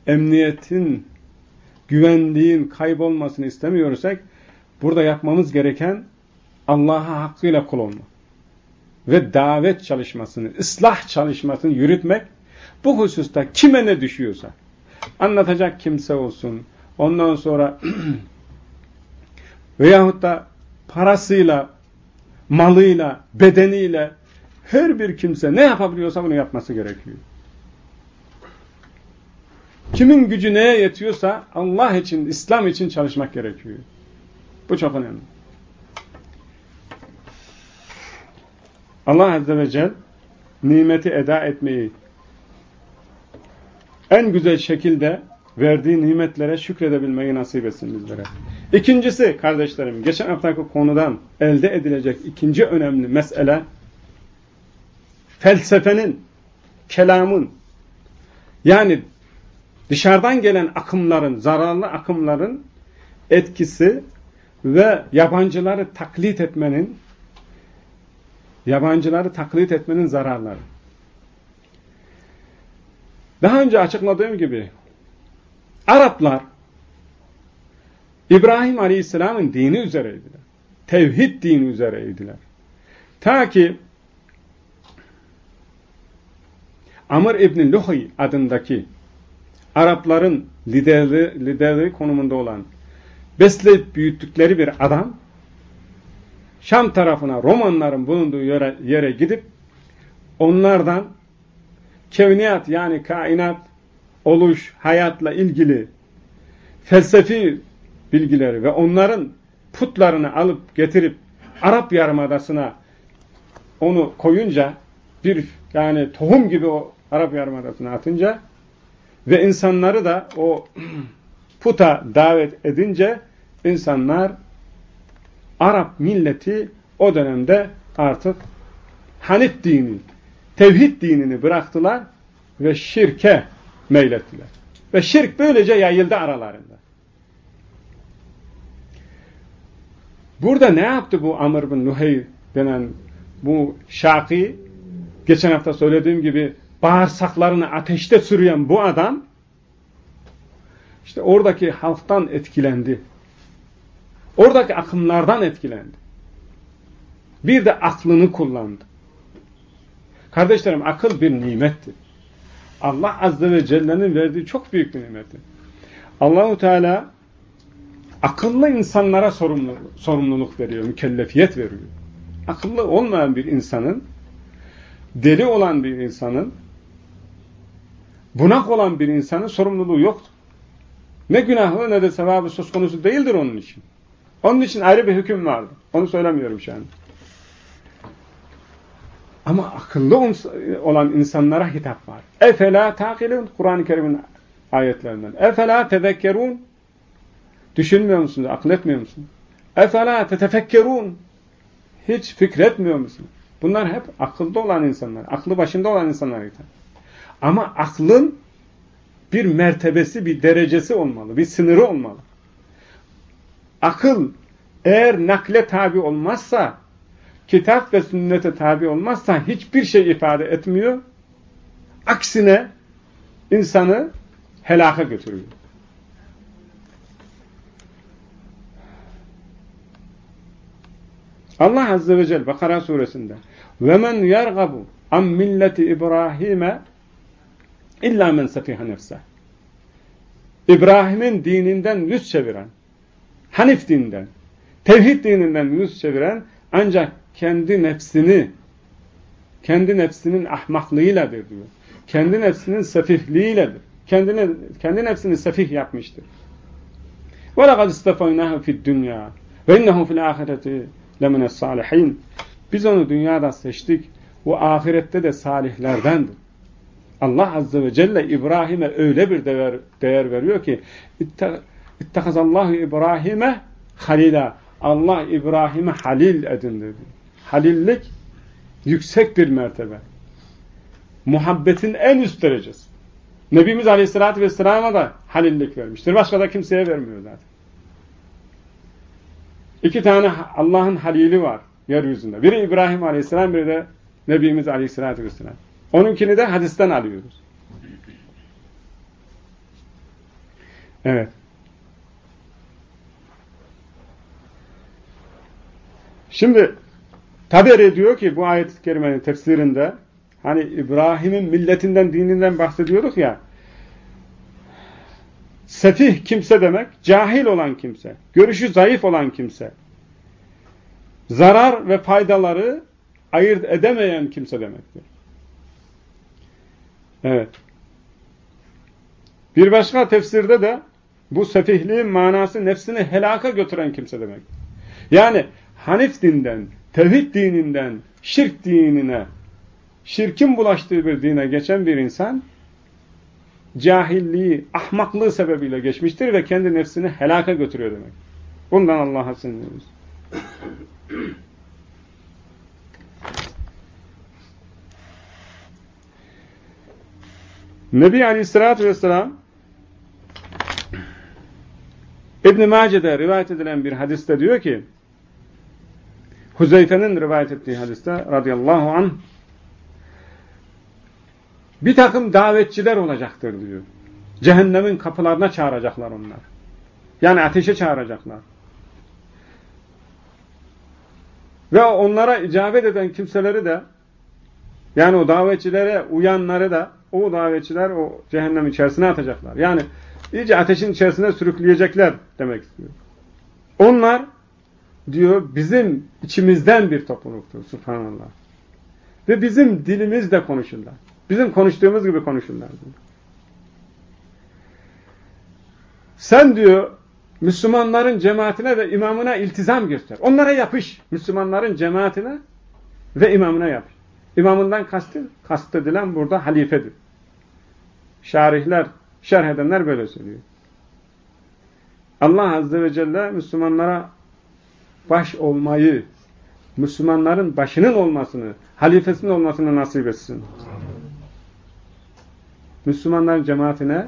emniyetin, güvenliğin kaybolmasını istemiyorsak, burada yapmamız gereken Allah'a hakkıyla kul olmak ve davet çalışmasını, ıslah çalışmasını yürütmek, bu hususta kime ne düşüyorsa, anlatacak kimse olsun, ondan sonra veyahut da parasıyla, malıyla, bedeniyle her bir kimse ne yapabiliyorsa bunu yapması gerekiyor. Kimin gücü neye yetiyorsa Allah için, İslam için çalışmak gerekiyor. Bu çok önemli. Allah Azze ve Celle nimeti eda etmeyi en güzel şekilde verdiği nimetlere şükredebilmeyi nasip etsin bizlere. İkincisi kardeşlerim, geçen haftaki konudan elde edilecek ikinci önemli mesele felsefenin, kelamın yani dışarıdan gelen akımların, zararlı akımların etkisi ve yabancıları taklit etmenin yabancıları taklit etmenin zararları. Daha önce açıkladığım gibi Araplar İbrahim Aleyhisselam'ın dini üzereydiler. Tevhid dini üzereydiler. Ta ki Amr İbn Luhay adındaki Arapların liderliği, liderliği konumunda olan besleyip büyüttükleri bir adam Şam tarafına Romanların bulunduğu yere, yere gidip onlardan kevniyat yani kainat, oluş, hayatla ilgili felsefi bilgileri ve onların putlarını alıp getirip Arap Yarımadası'na onu koyunca bir yani tohum gibi o Arap Yarımadası'na atınca ve insanları da o puta davet edince insanlar Arap milleti o dönemde artık Hanif dini, tevhid dinini bıraktılar ve şirke meylettiler. Ve şirk böylece yayıldı aralarında. Burada ne yaptı bu Amr bin Nuhey denen bu şaki? Geçen hafta söylediğim gibi bağırsaklarını ateşte sürüyen bu adam işte oradaki halktan etkilendi. Oradaki akımlardan etkilendi. Bir de aklını kullandı. Kardeşlerim akıl bir nimettir. Allah Azze ve Celle'nin verdiği çok büyük bir nimettir. Allahu Teala akıllı insanlara sorumluluk, sorumluluk veriyor, mükellefiyet veriyor. Akıllı olmayan bir insanın, deli olan bir insanın, bunak olan bir insanın sorumluluğu yoktur. Ne günahı ne de sevabı söz konusu değildir onun için. Onun için ayrı bir hüküm vardı. Onu söylemiyorum şu an. Ama akıllı olan insanlara hitap var. Efela takilun Kur'an-ı Kerim'in ayetlerinden. Efela tezekkerun Düşünmüyor musunuz? Akletmiyor musunuz? Efela tetefekkerun Hiç fikretmiyor musunuz? Bunlar hep akılda olan insanlar. Aklı başında olan insanlar. Ama aklın bir mertebesi, bir derecesi olmalı. Bir sınırı olmalı. Akıl eğer nakle tabi olmazsa kitap ve sünnete tabi olmazsa hiçbir şey ifade etmiyor. Aksine insanı helaka götürüyor. Allah Azze ve Celle Bakara suresinde وَمَنْ يَرْغَبُ عَنْ مِلَّةِ İbrahim'e illa men sefiha nefse. İbrahim'in dininden yüz çeviren, Hanif dininden, tevhid dininden yüz çeviren ancak kendi nefsini kendi nefsinin ahmaklığıyladır diyor. Kendi nefsinin sefihliğiyledir. Kendine, kendi nefsini sefih yapmıştır. وَلَقَدْ اسْتَفَيْنَاهُ فِي الدُّنْيَا وَاِنَّهُ فِي الْآخِرَةِ lemine salihin. Biz onu dünyada seçtik. Bu ahirette de salihlerdendir. Allah Azze ve Celle İbrahim'e öyle bir değer, değer veriyor ki İttekazallahu İbrahim'e halila. Allah İbrahim'e halil edindi. Halillik yüksek bir mertebe. Muhabbetin en üst derecesi. Nebimiz Aleyhisselatü Vesselam'a da halillik vermiştir. Başka da kimseye vermiyor zaten. İki tane Allah'ın halili var yeryüzünde. Biri İbrahim Aleyhisselam, biri de Nebimiz Aleyhisselatü Vesselam. Onunkini de hadisten alıyoruz. Evet. Şimdi Taberi diyor ki bu ayet-i kerimenin tefsirinde hani İbrahim'in milletinden, dininden bahsediyorduk ya sefih kimse demek, cahil olan kimse, görüşü zayıf olan kimse, zarar ve faydaları ayırt edemeyen kimse demektir. Evet. Bir başka tefsirde de bu sefihliğin manası nefsini helaka götüren kimse demek. Yani Hanif dinden, tevhid dininden, şirk dinine, şirkin bulaştığı bir dine geçen bir insan cahilliği, ahmaklığı sebebiyle geçmiştir ve kendi nefsini helaka götürüyor demek. Bundan Allah'a sığınıyoruz. Nebi Aleyhisselatü Vesselam İbn-i Mace'de rivayet edilen bir hadiste diyor ki Huzeyfe'nin rivayet ettiği hadiste radıyallahu anh bir takım davetçiler olacaktır diyor. Cehennemin kapılarına çağıracaklar onlar. Yani ateşe çağıracaklar. Ve onlara icabet eden kimseleri de yani o davetçilere uyanları da o davetçiler o cehennem içerisine atacaklar. Yani iyice ateşin içerisine sürükleyecekler demek istiyor. Onlar diyor bizim içimizden bir topluluktur. Subhanallah. Ve bizim dilimizle konuşurlar. Bizim konuştuğumuz gibi konuşurlar. Sen diyor Müslümanların cemaatine ve imamına iltizam göster. Onlara yapış. Müslümanların cemaatine ve imamına yapış. İmamından kastı, kastedilen burada halifedir. Şarihler, şerh edenler böyle söylüyor. Allah Azze ve Celle Müslümanlara baş olmayı, Müslümanların başının olmasını, halifesinin olmasını nasip etsin. Müslümanların cemaatine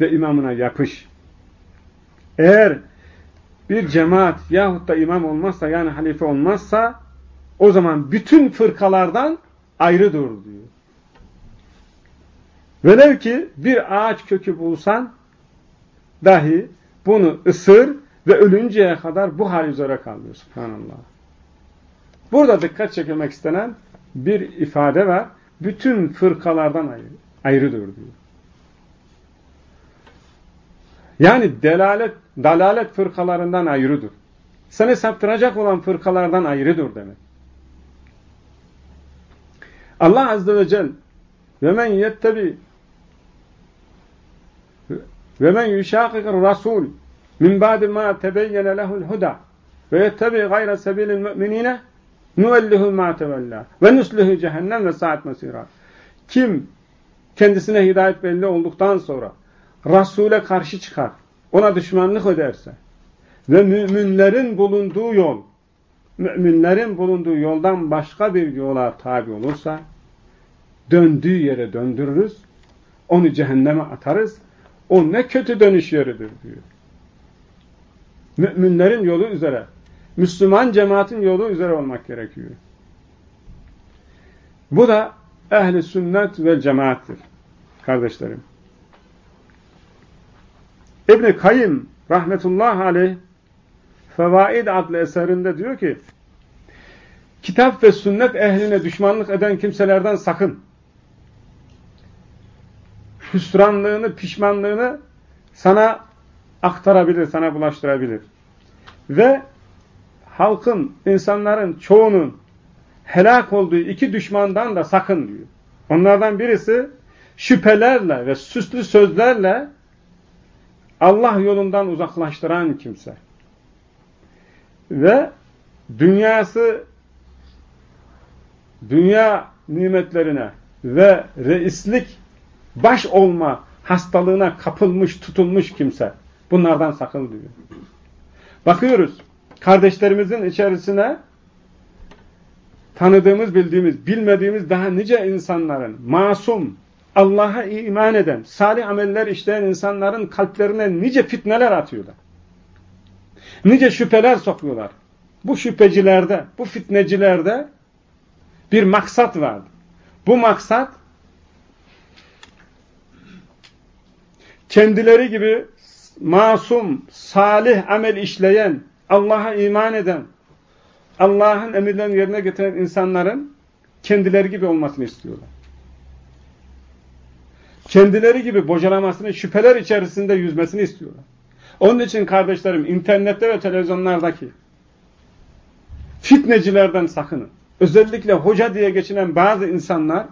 ve imamına yapış. Eğer bir cemaat yahut da imam olmazsa yani halife olmazsa o zaman bütün fırkalardan ayrı dur diyor. Velev ki bir ağaç kökü bulsan dahi bunu ısır ve ölünceye kadar bu hal üzere kalıyor. Subhanallah. Burada dikkat çekilmek istenen bir ifade var. Bütün fırkalardan ayrı, ayrıdır diyor. Yani delalet, dalalet fırkalarından ayrıdır. Seni saptıracak olan fırkalardan ayrıdır demek. Allah Azze ve Celle ve men yettebi ve men yuşakikir rasul min ba'di ma tebeyyene lehul huda ve yettebi gayre sebilil müminine nuvellihu ma tevella ve nusluhu cehennem ve saat mesira. Kim kendisine hidayet belli olduktan sonra Resul'e karşı çıkar, ona düşmanlık ederse ve müminlerin bulunduğu yol, müminlerin bulunduğu yoldan başka bir yola tabi olursa, döndüğü yere döndürürüz, onu cehenneme atarız, o ne kötü dönüş yeridir diyor. Müminlerin yolu üzere, Müslüman cemaatin yolu üzere olmak gerekiyor. Bu da ehli sünnet ve cemaattir kardeşlerim. İbn-i Kayyım rahmetullah aleyh Fevaid adlı eserinde diyor ki kitap ve sünnet ehline düşmanlık eden kimselerden sakın. Hüsranlığını, pişmanlığını sana aktarabilir, sana bulaştırabilir. Ve halkın, insanların çoğunun helak olduğu iki düşmandan da sakın diyor. Onlardan birisi şüphelerle ve süslü sözlerle Allah yolundan uzaklaştıran kimse. Ve dünyası dünya nimetlerine ve reislik baş olma hastalığına kapılmış, tutulmuş kimse. Bunlardan sakın diyor. Bakıyoruz kardeşlerimizin içerisine tanıdığımız, bildiğimiz, bilmediğimiz daha nice insanların, masum, Allah'a iman eden, salih ameller işleyen insanların kalplerine nice fitneler atıyorlar. Nice şüpheler sokuyorlar. Bu şüphecilerde, bu fitnecilerde bir maksat vardı. Bu maksat kendileri gibi masum, salih amel işleyen, Allah'a iman eden, Allah'ın emirlerini yerine getiren insanların kendileri gibi olmasını istiyorlar. Kendileri gibi bocalamasını, şüpheler içerisinde yüzmesini istiyorlar. Onun için kardeşlerim internette ve televizyonlardaki fitnecilerden sakının. Özellikle hoca diye geçinen bazı insanlar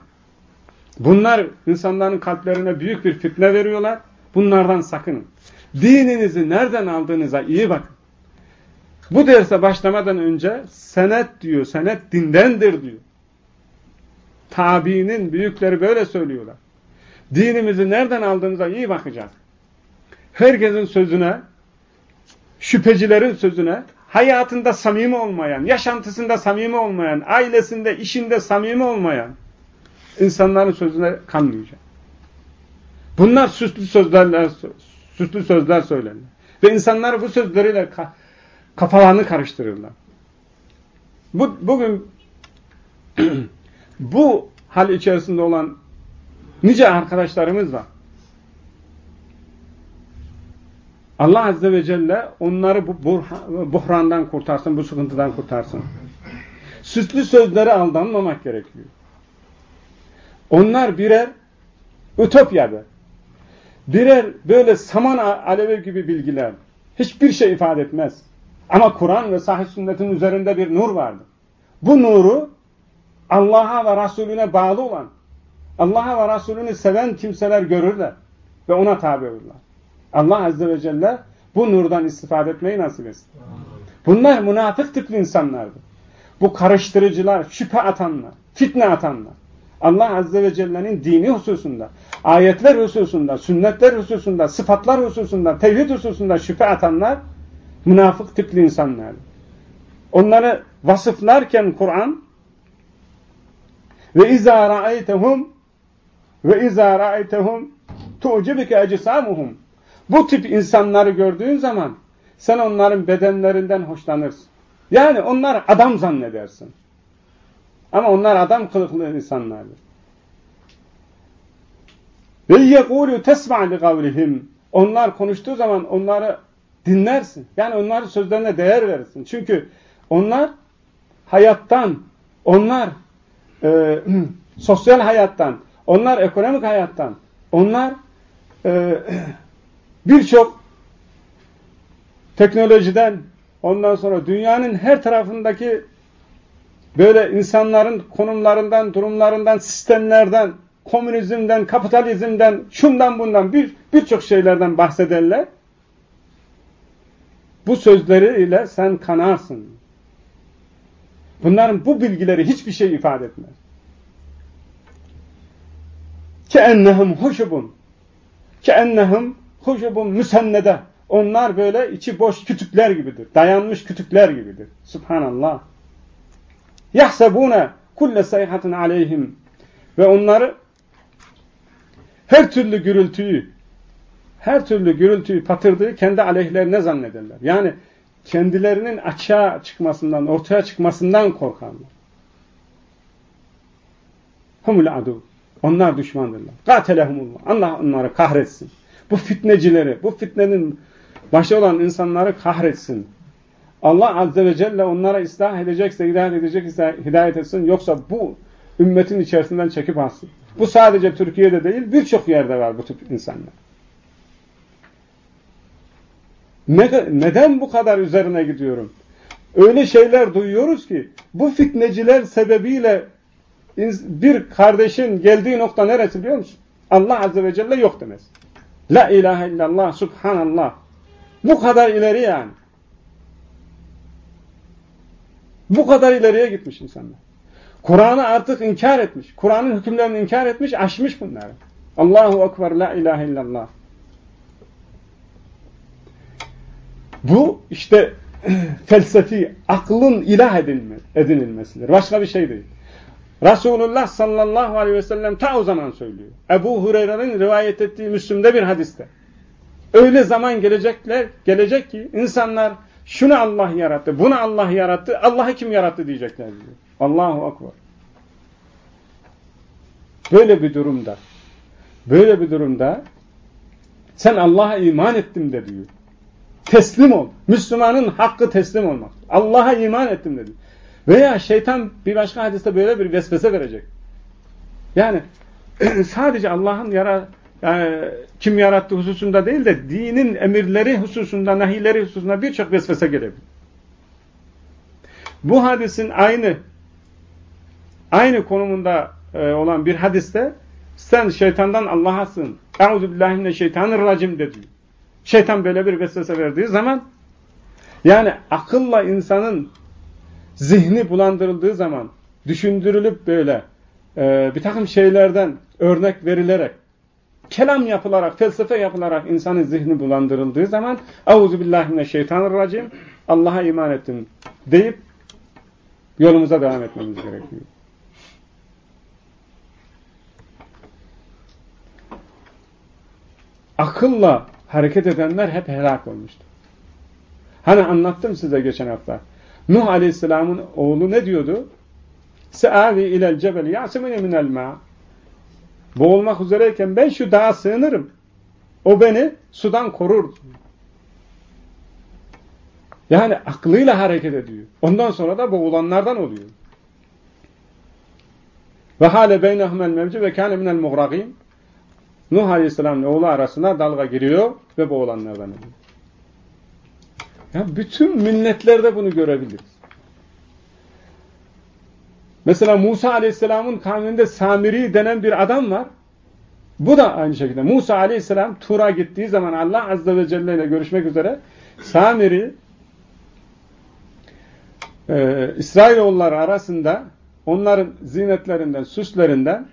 bunlar insanların kalplerine büyük bir fitne veriyorlar. Bunlardan sakının. Dininizi nereden aldığınıza iyi bakın. Bu derse başlamadan önce senet diyor, senet dindendir diyor. Tabiinin büyükleri böyle söylüyorlar. Dinimizi nereden aldığınıza iyi bakacağız. Herkesin sözüne, şüphecilerin sözüne, hayatında samimi olmayan, yaşantısında samimi olmayan, ailesinde, işinde samimi olmayan insanların sözüne kanmayacak. Bunlar süslü sözlerle süslü sözler söylerler. Ve insanlar bu sözleriyle kafalarını karıştırırlar. Bu, bugün bu hal içerisinde olan nice arkadaşlarımız var. Allah Azze ve Celle onları bu buhrandan kurtarsın, bu sıkıntıdan kurtarsın. Süslü sözlere aldanmamak gerekiyor. Onlar birer ütopyadır. Birer böyle saman alevi gibi bilgiler. Hiçbir şey ifade etmez. Ama Kur'an ve sahih sünnetin üzerinde bir nur vardır. Bu nuru Allah'a ve Resulüne bağlı olan, Allah'a ve Resulünü seven kimseler görürler ve ona tabi olurlar. Allah Azze ve Celle bu nurdan istifade etmeyi nasip etsin. Bunlar münafık tipli insanlardır. Bu karıştırıcılar, şüphe atanlar, fitne atanlar. Allah Azze ve Celle'nin dini hususunda, ayetler hususunda, sünnetler hususunda, sıfatlar hususunda, tevhid hususunda şüphe atanlar münafık tipli insanlar. Onları vasıflarken Kur'an ve izâ ra'aytehum ve izâ ra'aytehum tu'cibike ecsamuhum bu tip insanları gördüğün zaman sen onların bedenlerinden hoşlanırsın. Yani onlar adam zannedersin. Ama onlar adam kılıklı insanlardır. Ve yekulu tesma li kavlihim. Onlar konuştuğu zaman onları dinlersin. Yani onların sözlerine değer verirsin. Çünkü onlar hayattan, onlar e, sosyal hayattan, onlar ekonomik hayattan, onlar e, birçok teknolojiden, ondan sonra dünyanın her tarafındaki böyle insanların konumlarından, durumlarından, sistemlerden, komünizmden, kapitalizmden, şundan bundan bir birçok şeylerden bahsederler. Bu sözleriyle sen kanarsın. Bunların bu bilgileri hiçbir şey ifade etmez. Keennehum huşubun. Keennehum huşubun müsennede. Onlar böyle içi boş kütükler gibidir. Dayanmış kütükler gibidir. Subhanallah. Yahsebune kulle sayhatin aleyhim. Ve onları her türlü gürültüyü her türlü gürültüyü patırdığı kendi aleyhlerine zannederler. Yani kendilerinin açığa çıkmasından, ortaya çıkmasından korkarlar. Humul adu. Onlar düşmandırlar. Katelehumullah. Allah onları kahretsin. Bu fitnecileri, bu fitnenin başı olan insanları kahretsin. Allah Azze ve Celle onlara ıslah edecekse, hidayet edecekse hidayet etsin. Yoksa bu ümmetin içerisinden çekip alsın. Bu sadece Türkiye'de değil, birçok yerde var bu tip insanlar. Ne, neden bu kadar üzerine gidiyorum? Öyle şeyler duyuyoruz ki bu fitneciler sebebiyle bir kardeşin geldiği nokta neresi biliyor musun? Allah Azze ve Celle yok demez. La ilahe illallah, subhanallah. Bu kadar ileri yani. Bu kadar ileriye gitmiş insanlar. Kur'an'ı artık inkar etmiş. Kur'an'ın hükümlerini inkar etmiş, aşmış bunları. Allahu Ekber, la ilahe illallah. Bu işte felsefi, aklın ilah edinme, edinilmesidir. Başka bir şey değil. Resulullah sallallahu aleyhi ve sellem ta o zaman söylüyor. Ebu Hureyre'nin rivayet ettiği Müslüm'de bir hadiste. Öyle zaman gelecekler, gelecek ki insanlar şunu Allah yarattı, bunu Allah yarattı, Allah'ı kim yarattı diyecekler diyor. Allahu Akbar. Böyle bir durumda, böyle bir durumda sen Allah'a iman ettim de diyor. Teslim ol. Müslümanın hakkı teslim olmak. Allah'a iman ettim dedi. Veya şeytan bir başka hadiste böyle bir vesvese verecek. Yani sadece Allah'ın yara yani kim yarattı hususunda değil de dinin emirleri hususunda, nahileri hususunda birçok vesvese gelebilir. Bu hadisin aynı aynı konumunda e, olan bir hadiste sen şeytandan Allah'a sığın. Euzubillahimineşşeytanirracim de diyor. Şeytan böyle bir vesvese verdiği zaman yani akılla insanın zihni bulandırıldığı zaman düşündürülüp böyle e, bir takım şeylerden örnek verilerek kelam yapılarak, felsefe yapılarak insanın zihni bulandırıldığı zaman Euzubillahimineşşeytanirracim Allah'a iman ettim deyip yolumuza devam etmemiz gerekiyor. Akılla hareket edenler hep helak olmuştu. Hani anlattım size geçen hafta. Nuh Aleyhisselam'ın oğlu ne diyordu? Seavi ilel cebel yasimine minel ma. Boğulmak üzereyken ben şu dağa sığınırım. O beni sudan korur. Yani aklıyla hareket ediyor. Ondan sonra da boğulanlardan oluyor. Ve hale beynehumel mevci ve kâne minel muğragîn. Nuh Aleyhisselam'ın oğlu arasına dalga giriyor ve boğulanlardan oluyor. Ya bütün milletlerde bunu görebiliriz. Mesela Musa Aleyhisselam'ın kavminde Samiri denen bir adam var. Bu da aynı şekilde. Musa Aleyhisselam Tur'a gittiği zaman Allah Azze ve Celle ile görüşmek üzere Samiri e, İsrailoğulları arasında onların zinetlerinden, süslerinden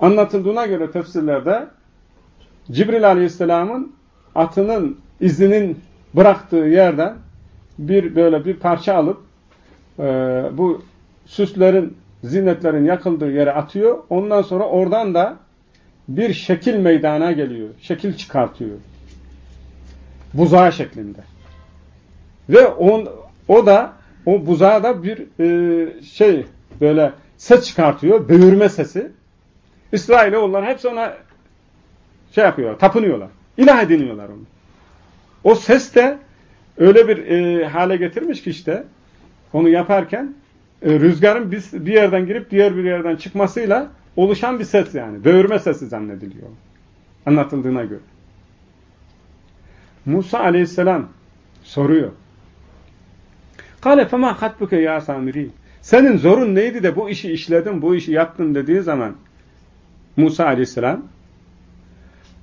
anlatıldığına göre tefsirlerde Cibril Aleyhisselam'ın atının izinin bıraktığı yerden bir böyle bir parça alıp e, bu süslerin, zinetlerin yakıldığı yere atıyor. Ondan sonra oradan da bir şekil meydana geliyor. Şekil çıkartıyor. Buzağı şeklinde. Ve on, o da o buzağa da bir e, şey böyle ses çıkartıyor. Böğürme sesi. İsrailoğullar hepsi ona şey yapıyorlar, tapınıyorlar. İlah ediniyorlar onu. O ses de öyle bir e, hale getirmiş ki işte onu yaparken e, rüzgarın bir, bir yerden girip diğer bir yerden çıkmasıyla oluşan bir ses yani. Böğürme sesi zannediliyor. Anlatıldığına göre. Musa aleyhisselam soruyor. Kale fema hatbuke ya samiri. Senin zorun neydi de bu işi işledin, bu işi yaptın dediği zaman Musa aleyhisselam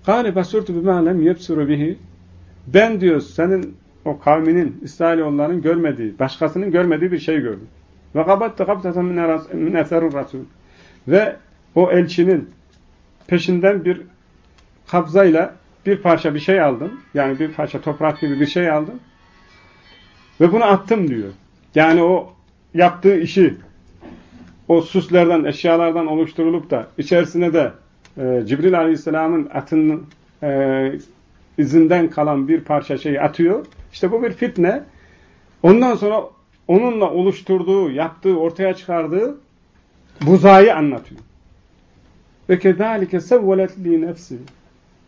Kale basurtu bima lem yebsuru bihi ben diyor senin o kavminin, İsrailoğullarının görmediği, başkasının görmediği bir şey gördüm. Ve kabattı kabtatan min eserur. Ve o elçinin peşinden bir kabzayla bir parça bir şey aldım. Yani bir parça toprak gibi bir şey aldım. Ve bunu attım diyor. Yani o yaptığı işi o süslerden, eşyalardan oluşturulup da içerisine de e, Cibril Aleyhisselam'ın atının e, izinden kalan bir parça şeyi atıyor. İşte bu bir fitne. Ondan sonra onunla oluşturduğu, yaptığı, ortaya çıkardığı buzayı anlatıyor. Ve kezalike sevvelet nefsi.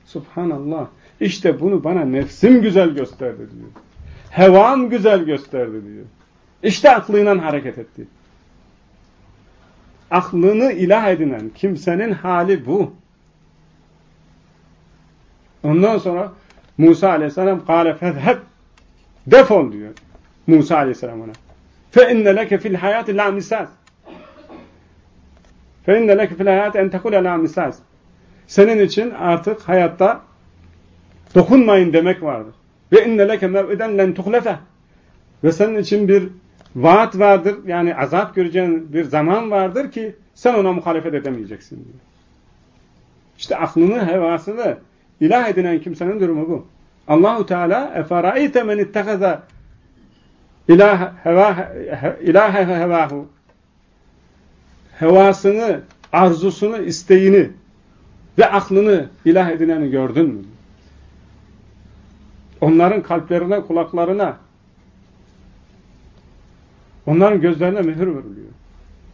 Subhanallah. İşte bunu bana nefsim güzel gösterdi diyor. Hevam güzel gösterdi diyor. İşte aklıyla hareket etti. Aklını ilah edinen kimsenin hali bu. Ondan sonra Musa aleyhisselam kâle fezheb defol diyor Musa aleyhisselam ona. Fe inne leke fil hayati la misas. Fe inne leke fil hayati en la misas. Senin için artık hayatta dokunmayın demek vardır. Ve inne leke mev'iden len tuhlefe. Ve senin için bir vaat vardır. Yani azap göreceğin bir zaman vardır ki sen ona muhalefet edemeyeceksin diyor. İşte aklını, hevasını ilah edinen kimsenin durumu bu. Allahu Teala eferaite men ittahaza ilahe hevahu hevasını, arzusunu, isteğini ve aklını ilah edineni gördün mü? Onların kalplerine, kulaklarına, onların gözlerine mühür vuruluyor.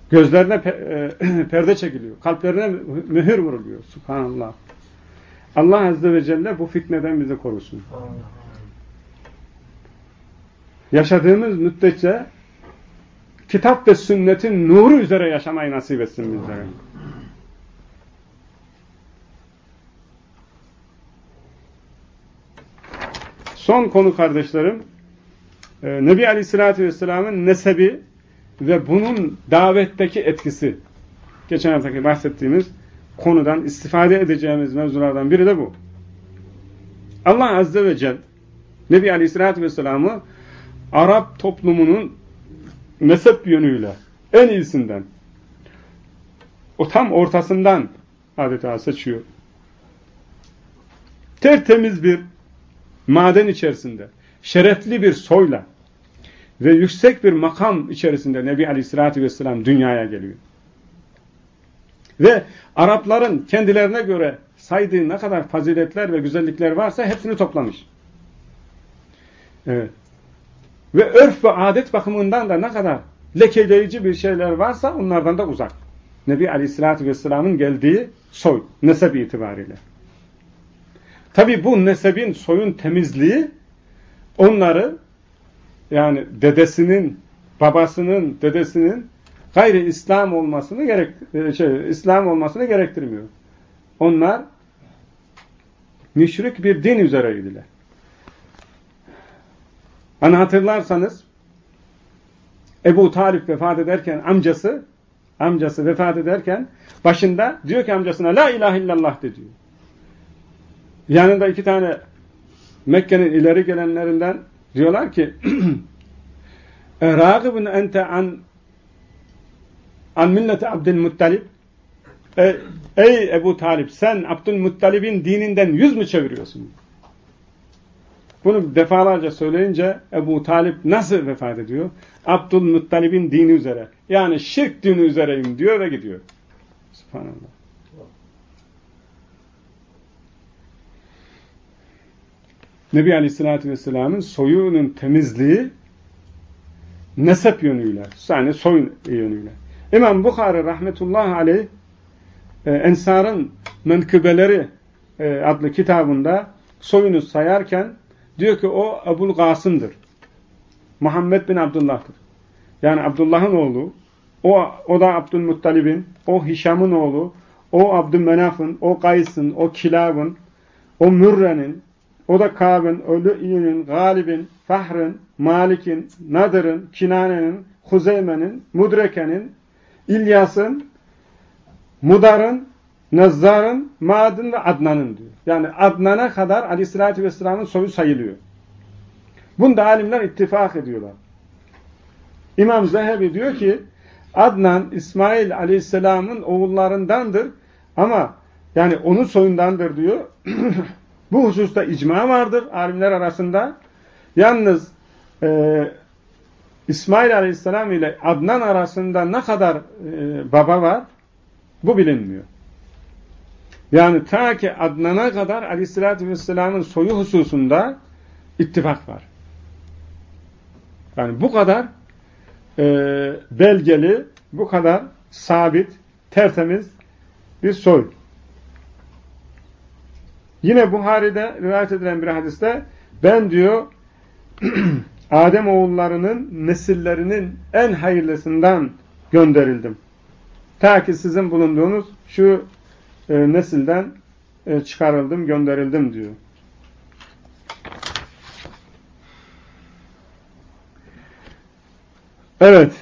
Gözlerine e, perde çekiliyor. Kalplerine mühür vuruluyor. Subhanallah. Allah Azze ve Celle bu fitneden bizi korusun. Yaşadığımız müddetçe kitap ve sünnetin nuru üzere yaşamayı nasip etsin bizlere. Son konu kardeşlerim, e, Nebi Aleyhisselatü Vesselam'ın nesebi ve bunun davetteki etkisi. Geçen haftaki bahsettiğimiz konudan istifade edeceğimiz mevzulardan biri de bu. Allah Azze ve Celle Nebi Aleyhisselatü Vesselam'ı Arap toplumunun mezhep yönüyle en iyisinden o tam ortasından adeta seçiyor. Tertemiz bir maden içerisinde, şerefli bir soyla ve yüksek bir makam içerisinde Nebi Aleyhisselatü Vesselam dünyaya geliyor. Ve Arapların kendilerine göre saydığı ne kadar faziletler ve güzellikler varsa hepsini toplamış. Evet. Ve örf ve adet bakımından da ne kadar lekeleyici bir şeyler varsa onlardan da uzak. Nebi Aleyhisselatü Vesselam'ın geldiği soy, nesep itibariyle. Tabi bu nesebin, soyun temizliği onları yani dedesinin, babasının, dedesinin gayri İslam olmasını gerek e, şey İslam olmasını gerektirmiyor. Onlar müşrik bir din üzereydiler. Hani hatırlarsanız Ebu Talip vefat ederken amcası amcası vefat ederken başında diyor ki amcasına la ilahe illallah de diyor. Yanında iki tane Mekke'nin ileri gelenlerinden diyorlar ki Râgibun ente an an milleti Abdülmuttalib e, Ey Ebu Talip sen Abdülmuttalib'in dininden yüz mü çeviriyorsun? Bunu defalarca söyleyince Ebu Talip nasıl vefat ediyor? Abdülmuttalib'in dini üzere. Yani şirk dini üzereyim diyor ve gidiyor. Subhanallah. Nebi Aleyhisselatü Vesselam'ın soyunun temizliği nesep yönüyle, yani soyun yönüyle. İmam Bukhari rahmetullahi aleyh e, Ensar'ın menkıbeleri e, adlı kitabında soyunu sayarken diyor ki o Ebul Gasım'dır. Muhammed bin Abdullah'tır. Yani Abdullah'ın oğlu, o, o da Abdülmuttalib'in, o Hişam'ın oğlu, o Abdülmenaf'ın, o Kays'ın, o Kilab'ın, o Mürre'nin, o da Kâb'ın, o Lü'yünün, Galib'in, Fahr'ın, Malik'in, Nadır'ın, Kinane'nin, Huzeyme'nin, Mudreke'nin, İlyas'ın, Mudar'ın, Nezzar'ın, Ma'd'ın ve Adnan'ın diyor. Yani Adnan'a kadar Aleyhisselatü Vesselam'ın soyu sayılıyor. Bunda alimler ittifak ediyorlar. İmam Zehebi diyor ki Adnan İsmail Aleyhisselam'ın oğullarındandır ama yani onun soyundandır diyor. Bu hususta icma vardır alimler arasında. Yalnız e, İsmail Aleyhisselam ile Adnan arasında ne kadar e, baba var bu bilinmiyor. Yani ta ki Adnan'a kadar Aleyhisselatü Vesselam'ın soyu hususunda ittifak var. Yani bu kadar e, belgeli, bu kadar sabit, tertemiz bir soy. Yine Buhari'de rivayet edilen bir hadiste ben diyor Adem oğullarının nesillerinin en hayırlısından gönderildim. Ta ki sizin bulunduğunuz şu e, nesilden e, çıkarıldım, gönderildim diyor. Evet.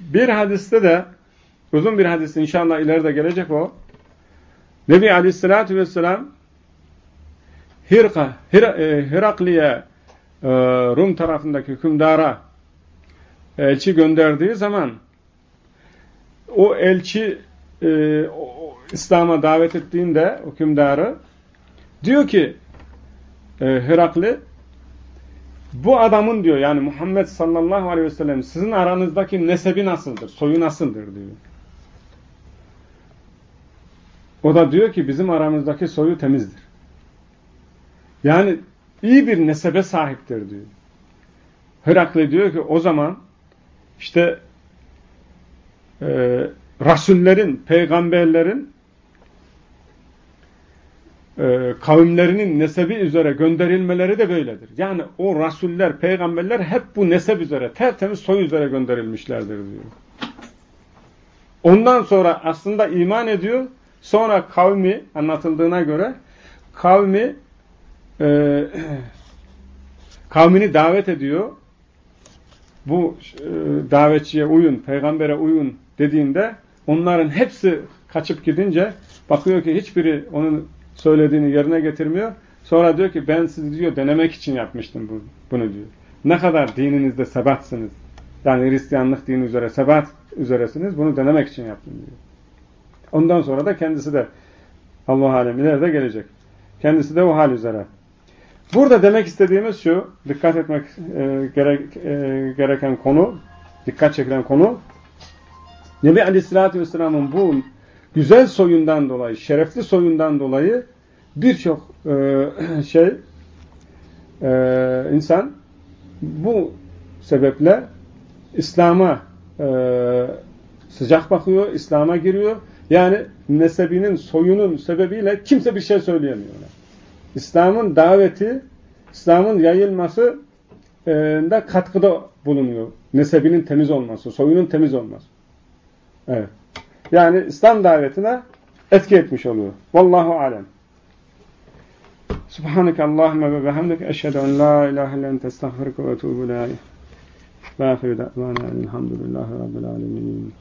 Bir hadiste de uzun bir hadis inşallah ileride gelecek o. Nebi Aleyhisselatü Vesselam Hirka, Hir, e, Herakli'ye e, Rum tarafındaki hükümdara elçi gönderdiği zaman o elçi e, İslam'a davet ettiğinde hükümdarı diyor ki e, Herakli bu adamın diyor yani Muhammed sallallahu aleyhi ve sellem sizin aranızdaki nesebi nasıldır? Soyu nasıldır diyor. O da diyor ki bizim aramızdaki soyu temizdir. Yani iyi bir nesebe sahiptir diyor. Herakli diyor ki o zaman işte e, rasullerin, peygamberlerin e, kavimlerinin nesebi üzere gönderilmeleri de böyledir. Yani o rasuller, peygamberler hep bu nesep üzere, tertemiz soy üzere gönderilmişlerdir diyor. Ondan sonra aslında iman ediyor. Sonra kavmi anlatıldığına göre kavmi e, kavmini davet ediyor. Bu e, davetçiye uyun, peygambere uyun dediğinde onların hepsi kaçıp gidince bakıyor ki hiçbiri onun söylediğini yerine getirmiyor. Sonra diyor ki ben sizi diyor denemek için yapmıştım bunu diyor. Ne kadar dininizde sebatsınız. Yani Hristiyanlık dini üzere sebat üzeresiniz. Bunu denemek için yaptım diyor. Ondan sonra da kendisi de Allah alem ileride gelecek. Kendisi de o hal üzere. Burada demek istediğimiz şu, dikkat etmek e, gerek, e, gereken konu, dikkat çekilen konu, Nebi Aleyhisselatü Vesselam'ın bu güzel soyundan dolayı, şerefli soyundan dolayı birçok e, şey e, insan bu sebeple İslam'a e, sıcak bakıyor, İslam'a giriyor. Yani nesebinin, soyunun sebebiyle kimse bir şey söyleyemiyor. İslam'ın daveti, İslam'ın yayılması e, da katkıda bulunuyor. Nesebinin temiz olması, soyunun temiz olması. Evet. Yani İslam davetine etki etmiş oluyor. Vallahu alem. Subhaneke Allahümme ve bihamdike eşhedü en la ilahe illen testağfirke ve etûbü ilaih. Ve ahiru da'vana elhamdülillahi rabbil alemin.